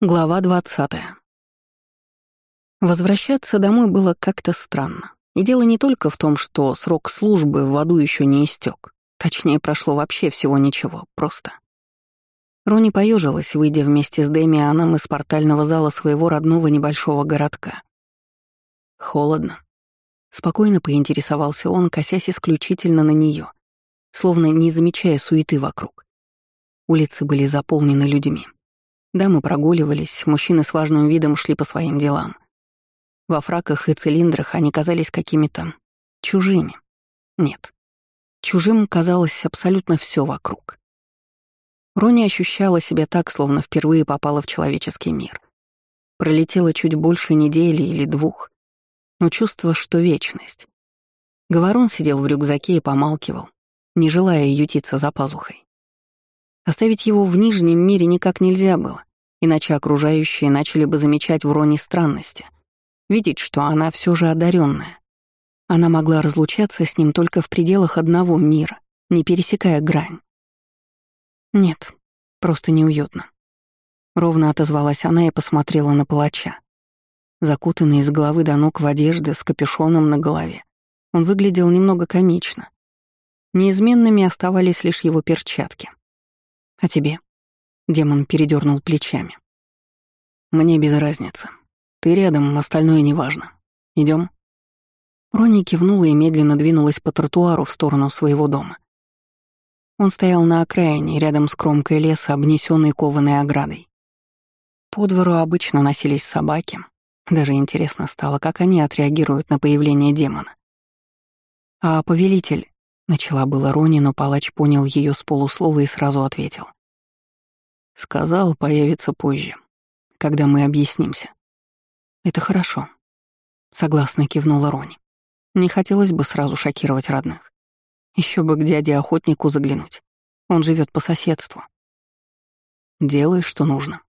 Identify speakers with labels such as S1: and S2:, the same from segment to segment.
S1: Глава 20. Возвращаться домой было как-то странно. И дело не только в том, что срок службы в аду еще не истек. Точнее, прошло вообще всего ничего, просто. Рони поежилась, выйдя вместе с Демианом из портального зала своего родного небольшого городка. Холодно. Спокойно поинтересовался он, косясь исключительно на нее, словно не замечая суеты вокруг. Улицы были заполнены людьми. Дамы прогуливались, мужчины с важным видом шли по своим делам. Во фраках и цилиндрах они казались какими-то чужими. Нет. Чужим казалось абсолютно все вокруг. Рони ощущала себя так, словно впервые попала в человеческий мир. Пролетело чуть больше недели или двух, но чувство, что вечность. Говорон сидел в рюкзаке и помалкивал, не желая ютиться за пазухой. Оставить его в Нижнем мире никак нельзя было, иначе окружающие начали бы замечать в Роне странности, видеть, что она все же одаренная. Она могла разлучаться с ним только в пределах одного мира, не пересекая грань. Нет, просто неуютно. Ровно отозвалась она и посмотрела на палача. Закутанный из головы до ног в одежды с капюшоном на голове, он выглядел немного комично. Неизменными оставались лишь его перчатки. А тебе? Демон передернул плечами. Мне без разницы. Ты рядом, остальное неважно. Идем. Рони кивнула и медленно двинулась по тротуару в сторону своего дома. Он стоял на окраине, рядом с кромкой леса, обнесенной кованой оградой. По двору обычно носились собаки. Даже интересно стало, как они отреагируют на появление демона. А повелитель Начала было Рони, но палач понял ее с полуслова и сразу ответил. Сказал, появится позже, когда мы объяснимся. Это хорошо. Согласно кивнула Рони. Не хотелось бы сразу шокировать родных. Еще бы к дяде-охотнику заглянуть. Он живет по соседству. Делай, что нужно.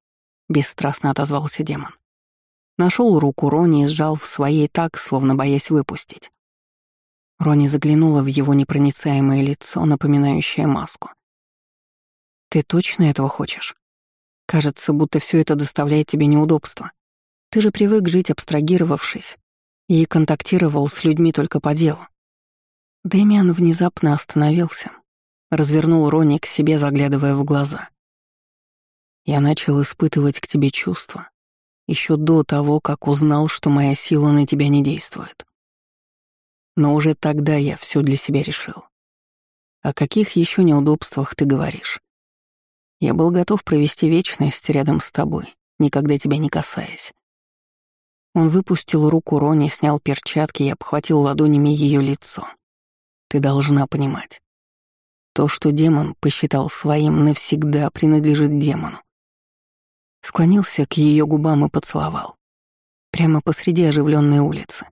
S1: Бесстрастно отозвался демон. Нашел руку Рони и сжал в своей так, словно боясь выпустить. Рони заглянула в его непроницаемое лицо, напоминающее маску. «Ты точно этого хочешь? Кажется, будто все это доставляет тебе неудобства. Ты же привык жить, абстрагировавшись, и контактировал с людьми только по делу». Дэмиан внезапно остановился, развернул Рони к себе, заглядывая в глаза. «Я начал испытывать к тебе чувства еще до того, как узнал, что моя сила на тебя не действует. Но уже тогда я все для себя решил. О каких еще неудобствах ты говоришь? Я был готов провести вечность рядом с тобой, никогда тебя не касаясь. Он выпустил руку Рони, снял перчатки и обхватил ладонями ее лицо. Ты должна понимать. То, что демон посчитал своим, навсегда принадлежит демону. Склонился к ее губам и поцеловал. Прямо посреди оживленной улицы.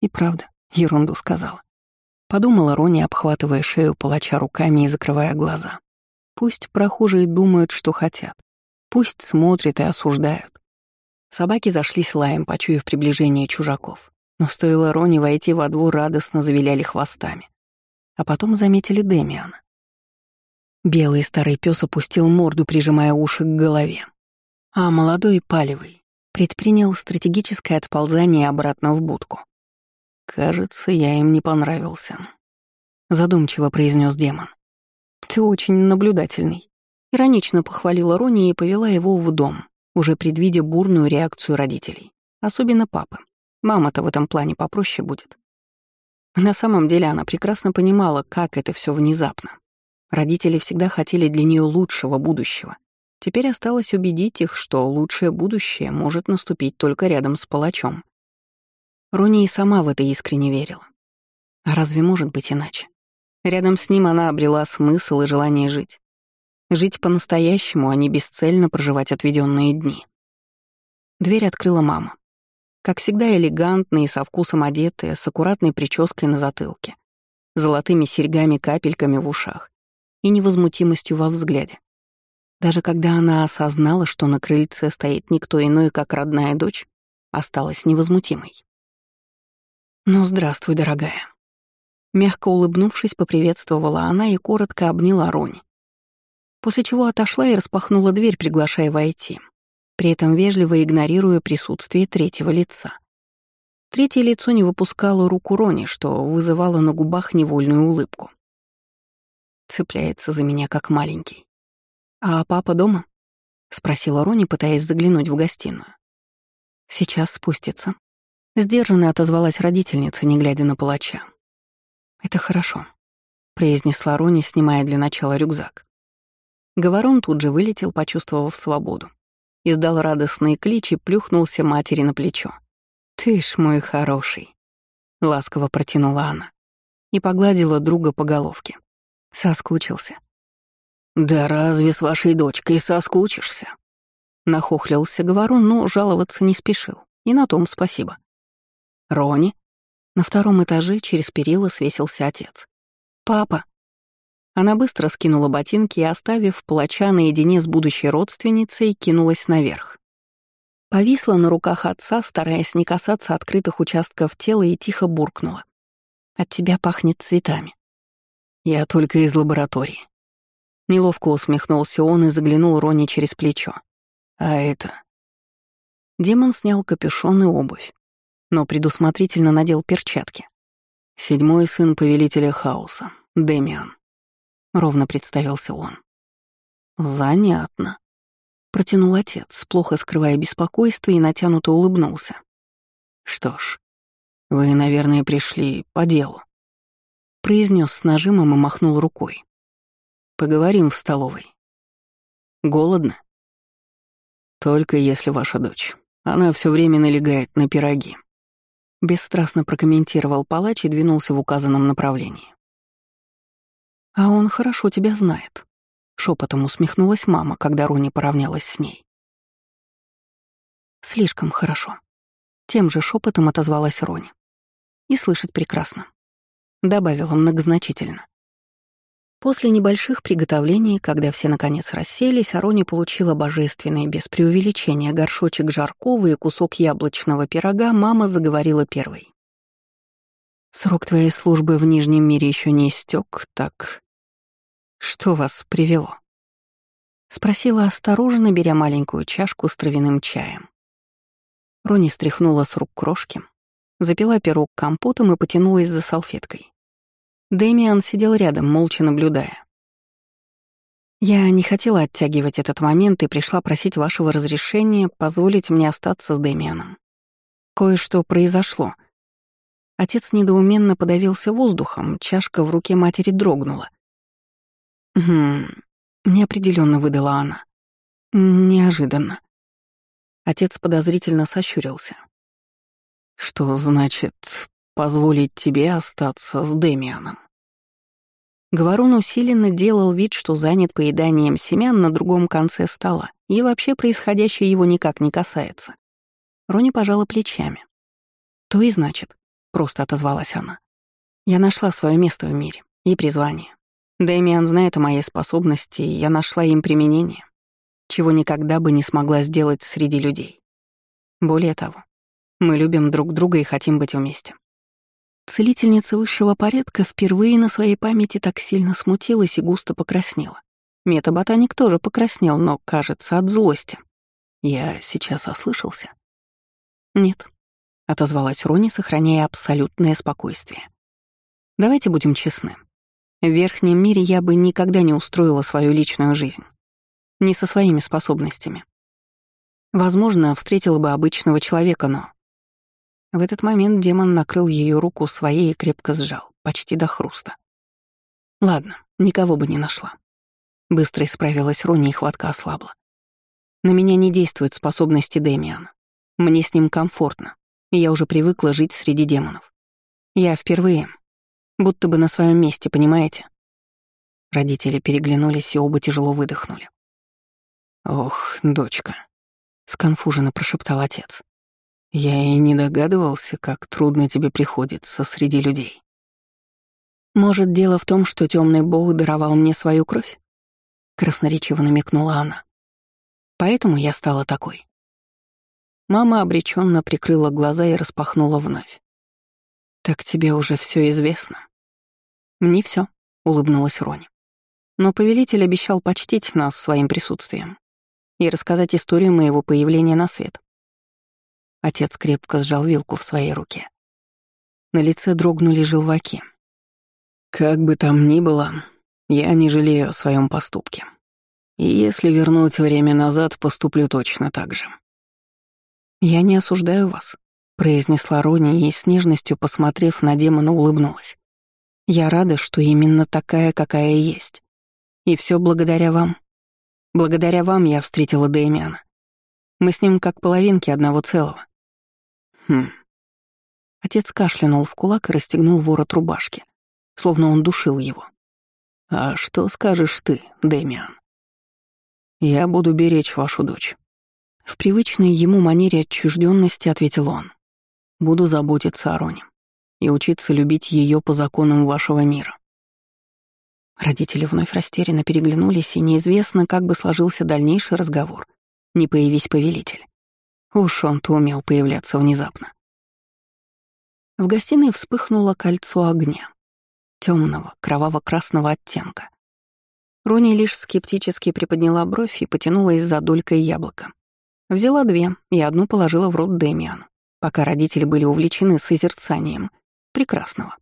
S1: И правда, Ерунду сказала. Подумала Рони, обхватывая шею палача руками и закрывая глаза. Пусть прохожие думают, что хотят. Пусть смотрят и осуждают. Собаки зашлись лаем, почуяв приближение чужаков. Но стоило Рони войти во двор, радостно завиляли хвостами. А потом заметили Демиана. Белый старый пес опустил морду, прижимая уши к голове. А молодой палевый предпринял стратегическое отползание обратно в будку. «Кажется, я им не понравился», — задумчиво произнес демон. «Ты очень наблюдательный». Иронично похвалила Рони и повела его в дом, уже предвидя бурную реакцию родителей. Особенно папы. Мама-то в этом плане попроще будет. На самом деле она прекрасно понимала, как это все внезапно. Родители всегда хотели для нее лучшего будущего. Теперь осталось убедить их, что лучшее будущее может наступить только рядом с палачом. Рони и сама в это искренне верила. А разве может быть иначе? Рядом с ним она обрела смысл и желание жить. Жить по-настоящему, а не бесцельно проживать отведенные дни. Дверь открыла мама. Как всегда элегантная и со вкусом одетая, с аккуратной прической на затылке, золотыми серьгами-капельками в ушах и невозмутимостью во взгляде. Даже когда она осознала, что на крыльце стоит никто иной, как родная дочь, осталась невозмутимой. «Ну, здравствуй, дорогая». Мягко улыбнувшись, поприветствовала она и коротко обняла Рони. После чего отошла и распахнула дверь, приглашая войти. при этом вежливо игнорируя присутствие третьего лица. Третье лицо не выпускало руку Рони, что вызывало на губах невольную улыбку. Цепляется за меня, как маленький. «А папа дома?» — спросила Рони, пытаясь заглянуть в гостиную. «Сейчас спустится». Сдержанно отозвалась родительница, не глядя на палача. «Это хорошо», — произнесла Рони, снимая для начала рюкзак. Говорон тут же вылетел, почувствовав свободу. Издал радостный клич и плюхнулся матери на плечо. «Ты ж мой хороший», — ласково протянула она и погладила друга по головке. Соскучился. «Да разве с вашей дочкой соскучишься?» Нахохлился Говорун, но жаловаться не спешил. И на том спасибо. «Рони?» На втором этаже через перила свесился отец. «Папа!» Она быстро скинула ботинки и, оставив плача наедине с будущей родственницей, кинулась наверх. Повисла на руках отца, стараясь не касаться открытых участков тела, и тихо буркнула. «От тебя пахнет цветами». «Я только из лаборатории». Неловко усмехнулся он и заглянул Рони через плечо. «А это...» Демон снял капюшон и обувь, но предусмотрительно надел перчатки. «Седьмой сын повелителя хаоса, Демиан», — ровно представился он. «Занятно», — протянул отец, плохо скрывая беспокойство и натянуто улыбнулся. «Что ж, вы, наверное, пришли по делу», — произнес с нажимом и махнул рукой. «Поговорим в столовой. Голодно?» «Только если ваша дочь. Она все время налегает на пироги», Бесстрастно прокомментировал палач и двинулся в указанном направлении. «А он хорошо тебя знает», — шепотом усмехнулась мама, когда Рони поравнялась с ней. «Слишком хорошо», — тем же шепотом отозвалась Рони. «И слышать прекрасно», — добавила многозначительно. После небольших приготовлений, когда все наконец расселись, Арони получила божественный, без преувеличения, горшочек жаркого и кусок яблочного пирога, мама заговорила первой. «Срок твоей службы в Нижнем мире еще не истек, так что вас привело?» Спросила осторожно, беря маленькую чашку с травяным чаем. Рони стряхнула с рук крошки, запила пирог компотом и потянулась за салфеткой. Дэмиан сидел рядом, молча наблюдая. Я не хотела оттягивать этот момент и пришла просить вашего разрешения позволить мне остаться с Дэмианом. Кое-что произошло. Отец недоуменно подавился воздухом, чашка в руке матери дрогнула. «Хм...» — неопределенно выдала она. «Неожиданно». Отец подозрительно сощурился. «Что значит позволить тебе остаться с Демианом. Говорун усиленно делал вид, что занят поеданием семян на другом конце стола, и вообще происходящее его никак не касается. Рони пожала плечами. «То и значит», — просто отозвалась она. «Я нашла свое место в мире и призвание. Дэмиан знает о моей способности, и я нашла им применение, чего никогда бы не смогла сделать среди людей. Более того, мы любим друг друга и хотим быть вместе. Целительница высшего порядка впервые на своей памяти так сильно смутилась и густо покраснела. Метаботаник тоже покраснел, но, кажется, от злости. Я сейчас ослышался? Нет, — отозвалась Рони, сохраняя абсолютное спокойствие. Давайте будем честны. В верхнем мире я бы никогда не устроила свою личную жизнь. Не со своими способностями. Возможно, встретила бы обычного человека, но в этот момент демон накрыл ее руку своей и крепко сжал, почти до хруста. Ладно, никого бы не нашла. Быстро исправилась Рони и хватка ослабла. На меня не действуют способности Дэмиана. Мне с ним комфортно, и я уже привыкла жить среди демонов. Я впервые, будто бы на своем месте, понимаете? Родители переглянулись и оба тяжело выдохнули. «Ох, дочка», — сконфуженно прошептал отец. Я и не догадывался, как трудно тебе приходится среди людей. Может, дело в том, что темный бог даровал мне свою кровь? Красноречиво намекнула она. Поэтому я стала такой. Мама обреченно прикрыла глаза и распахнула вновь. Так тебе уже все известно. Не все, улыбнулась Рони. Но повелитель обещал почтить нас своим присутствием. и рассказать историю моего появления на свет. Отец крепко сжал вилку в своей руке. На лице дрогнули желваки. «Как бы там ни было, я не жалею о своем поступке. И если вернуть время назад, поступлю точно так же». «Я не осуждаю вас», — произнесла Рони и с нежностью, посмотрев на демона, улыбнулась. «Я рада, что именно такая, какая есть. И все благодаря вам. Благодаря вам я встретила Дэмиана. Мы с ним как половинки одного целого. Хм. Отец кашлянул в кулак и расстегнул ворот рубашки, словно он душил его. «А что скажешь ты, Дэмиан?» «Я буду беречь вашу дочь». В привычной ему манере отчужденности ответил он. «Буду заботиться о Роне и учиться любить ее по законам вашего мира». Родители вновь растерянно переглянулись, и неизвестно, как бы сложился дальнейший разговор, не появись повелитель. Уж он-то умел появляться внезапно. В гостиной вспыхнуло кольцо огня, темного, кроваво-красного оттенка. Рони лишь скептически приподняла бровь и потянулась за долькой яблока. Взяла две и одну положила в рот Дэмиану, пока родители были увлечены созерцанием прекрасного.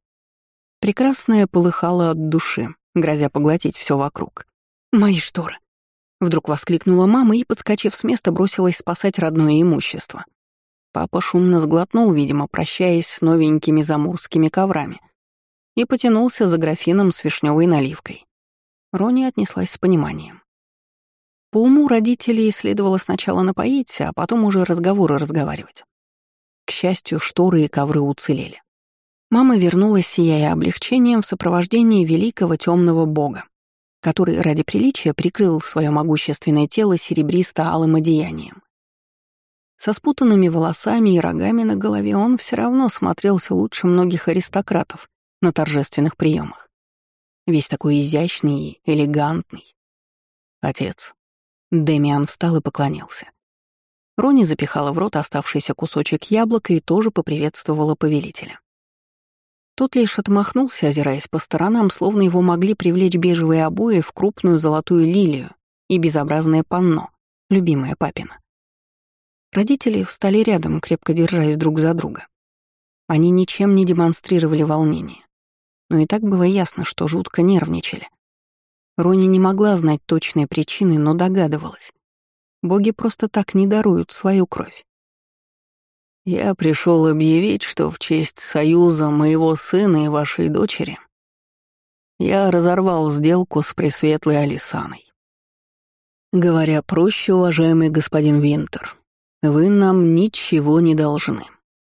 S1: Прекрасное полыхало от души, грозя поглотить все вокруг. «Мои шторы!» Вдруг воскликнула мама и, подскочив с места, бросилась спасать родное имущество. Папа шумно сглотнул, видимо, прощаясь с новенькими замурскими коврами, и потянулся за графином с вишневой наливкой. Рони отнеслась с пониманием. По уму родителей следовало сначала напоить, а потом уже разговоры разговаривать. К счастью, шторы и ковры уцелели. Мама вернулась, сияя облегчением в сопровождении великого темного бога, который ради приличия прикрыл свое могущественное тело серебристо-алым одеянием. Со спутанными волосами и рогами на голове он все равно смотрелся лучше многих аристократов на торжественных приемах. Весь такой изящный и элегантный. Отец. Демиан встал и поклонился. Рони запихала в рот оставшийся кусочек яблока и тоже поприветствовала повелителя. Тот лишь отмахнулся, озираясь по сторонам, словно его могли привлечь бежевые обои в крупную золотую лилию и безобразное панно, любимое папина. Родители встали рядом, крепко держась друг за друга. Они ничем не демонстрировали волнения. Но и так было ясно, что жутко нервничали. Рони не могла знать точные причины, но догадывалась. Боги просто так не даруют свою кровь. Я пришел объявить, что в честь союза моего сына и вашей дочери я разорвал сделку с Пресветлой Алисаной. Говоря проще, уважаемый господин Винтер, вы нам ничего не должны.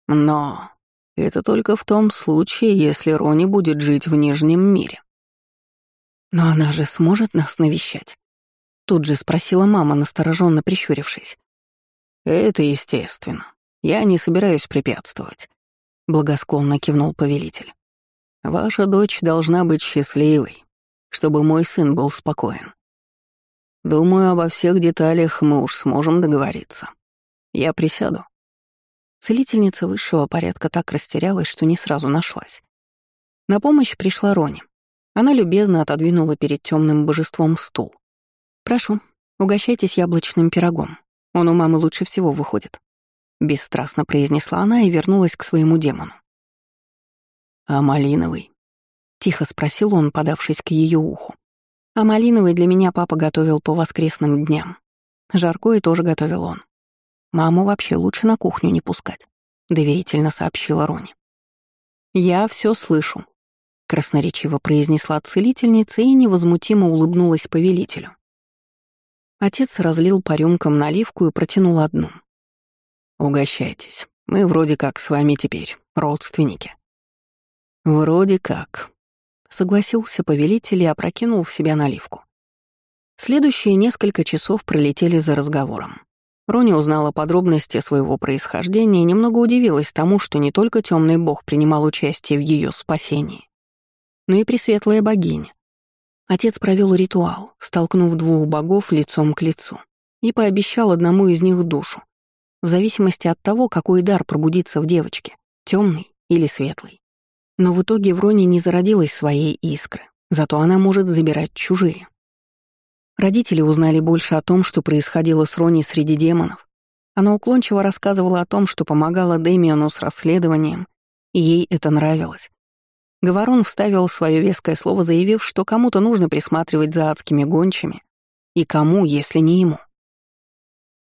S1: Но это только в том случае, если Рони будет жить в Нижнем мире. Но она же сможет нас навещать? Тут же спросила мама, настороженно прищурившись. Это естественно. Я не собираюсь препятствовать», — благосклонно кивнул повелитель. «Ваша дочь должна быть счастливой, чтобы мой сын был спокоен. Думаю, обо всех деталях мы уж сможем договориться. Я присяду». Целительница высшего порядка так растерялась, что не сразу нашлась. На помощь пришла Рони. Она любезно отодвинула перед темным божеством стул. «Прошу, угощайтесь яблочным пирогом. Он у мамы лучше всего выходит». — бесстрастно произнесла она и вернулась к своему демону. «А малиновый?» — тихо спросил он, подавшись к ее уху. «А малиновый для меня папа готовил по воскресным дням. Жаркое тоже готовил он. Маму вообще лучше на кухню не пускать», — доверительно сообщила Рони. «Я все слышу», — красноречиво произнесла целительница и невозмутимо улыбнулась повелителю. Отец разлил по рюмкам наливку и протянул одну — Угощайтесь. Мы вроде как с вами теперь родственники». «Вроде как», — согласился повелитель и опрокинул в себя наливку. Следующие несколько часов пролетели за разговором. Рони узнала подробности своего происхождения и немного удивилась тому, что не только темный бог принимал участие в ее спасении, но и пресветлая богиня. Отец провел ритуал, столкнув двух богов лицом к лицу, и пообещал одному из них душу, в зависимости от того, какой дар пробудится в девочке, темный или светлый. Но в итоге в Роне не зародилась своей искры, зато она может забирать чужие. Родители узнали больше о том, что происходило с Рони среди демонов. Она уклончиво рассказывала о том, что помогала Дэмиону с расследованием, и ей это нравилось. Говорон вставил свое веское слово, заявив, что кому-то нужно присматривать за адскими гончими. И кому, если не ему?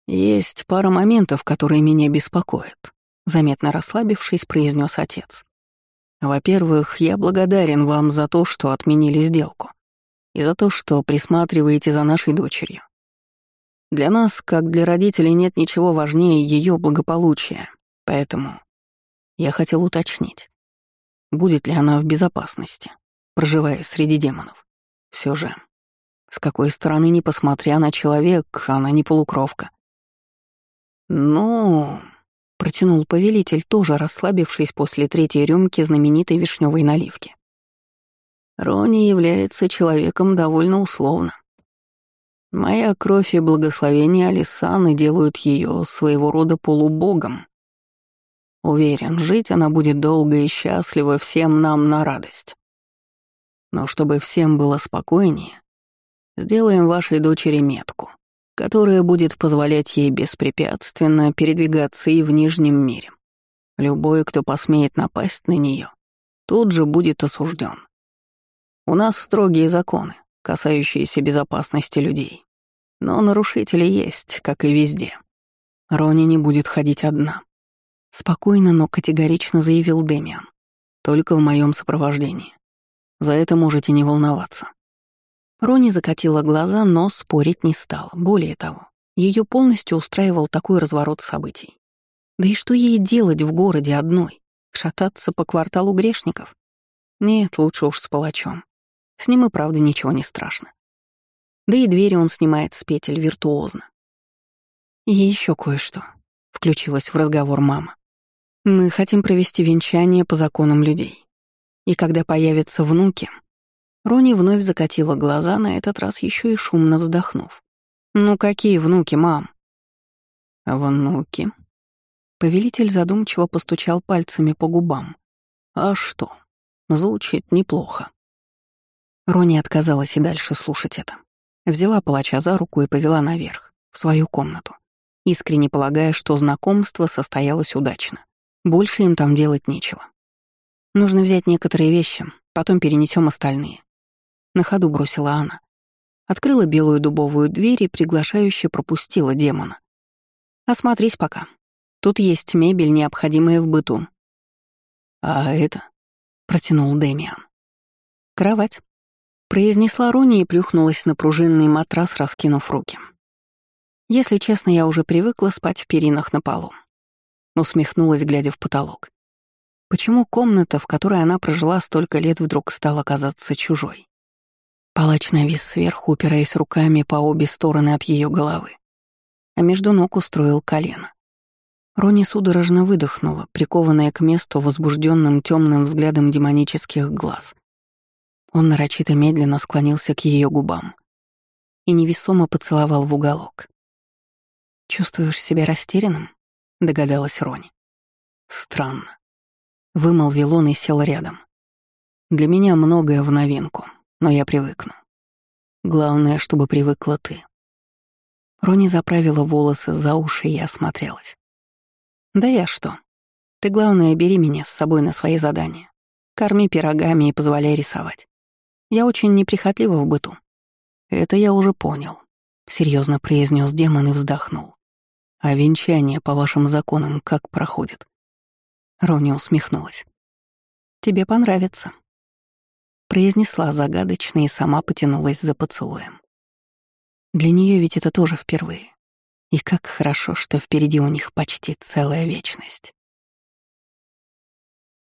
S1: «Есть пара моментов, которые меня беспокоят», — заметно расслабившись, произнес отец. «Во-первых, я благодарен вам за то, что отменили сделку и за то, что присматриваете за нашей дочерью. Для нас, как для родителей, нет ничего важнее ее благополучия, поэтому я хотел уточнить, будет ли она в безопасности, проживая среди демонов. Все же, с какой стороны ни посмотря на человек, она не полукровка. «Ну...» — протянул повелитель, тоже расслабившись после третьей рюмки знаменитой вишневой наливки. Рони является человеком довольно условно. Моя кровь и благословение Алисаны делают ее своего рода полубогом. Уверен, жить она будет долго и счастлива всем нам на радость. Но чтобы всем было спокойнее, сделаем вашей дочери метку, которая будет позволять ей беспрепятственно передвигаться и в Нижнем мире. Любой, кто посмеет напасть на нее, тут же будет осужден. У нас строгие законы, касающиеся безопасности людей. Но нарушители есть, как и везде. Рони не будет ходить одна. Спокойно, но категорично заявил Демиан. Только в моем сопровождении. За это можете не волноваться. Рони закатила глаза, но спорить не стала. Более того, ее полностью устраивал такой разворот событий. Да и что ей делать в городе одной? Шататься по кварталу грешников? Нет, лучше уж с палачом. С ним и правда ничего не страшно. Да и двери он снимает с петель виртуозно. И еще кое-что, — включилась в разговор мама. Мы хотим провести венчание по законам людей. И когда появятся внуки... Рони вновь закатила глаза, на этот раз еще и шумно вздохнув. «Ну какие внуки, мам?» «Внуки?» Повелитель задумчиво постучал пальцами по губам. «А что? Звучит неплохо». Рони отказалась и дальше слушать это. Взяла палача за руку и повела наверх, в свою комнату, искренне полагая, что знакомство состоялось удачно. Больше им там делать нечего. Нужно взять некоторые вещи, потом перенесем остальные. На ходу бросила она. Открыла белую дубовую дверь и приглашающе пропустила демона. «Осмотрись пока. Тут есть мебель, необходимая в быту». «А это?» — протянул Дэмиан. «Кровать», произнесла Рони и плюхнулась на пружинный матрас, раскинув руки. Если честно, я уже привыкла спать в перинах на полу. Усмехнулась, глядя в потолок. Почему комната, в которой она прожила столько лет, вдруг стала казаться чужой? Палач навис сверху, упираясь руками по обе стороны от ее головы, а между ног устроил колено. Рони судорожно выдохнула, прикованная к месту возбужденным темным взглядом демонических глаз. Он нарочито медленно склонился к ее губам и невесомо поцеловал в уголок. «Чувствуешь себя растерянным?» — догадалась Рони. «Странно». Вымолвил он и сел рядом. «Для меня многое в новинку, но я привыкну. Главное, чтобы привыкла ты». Рони заправила волосы за уши и осмотрелась. «Да я что? Ты, главное, бери меня с собой на свои задания. Корми пирогами и позволяй рисовать. Я очень неприхотлива в быту. Это я уже понял, серьезно произнес демон и вздохнул. А венчание по вашим законам как проходит? Рони усмехнулась. Тебе понравится. Произнесла загадочно и сама потянулась за поцелуем. Для нее ведь это тоже впервые. И как хорошо, что впереди у них почти целая вечность.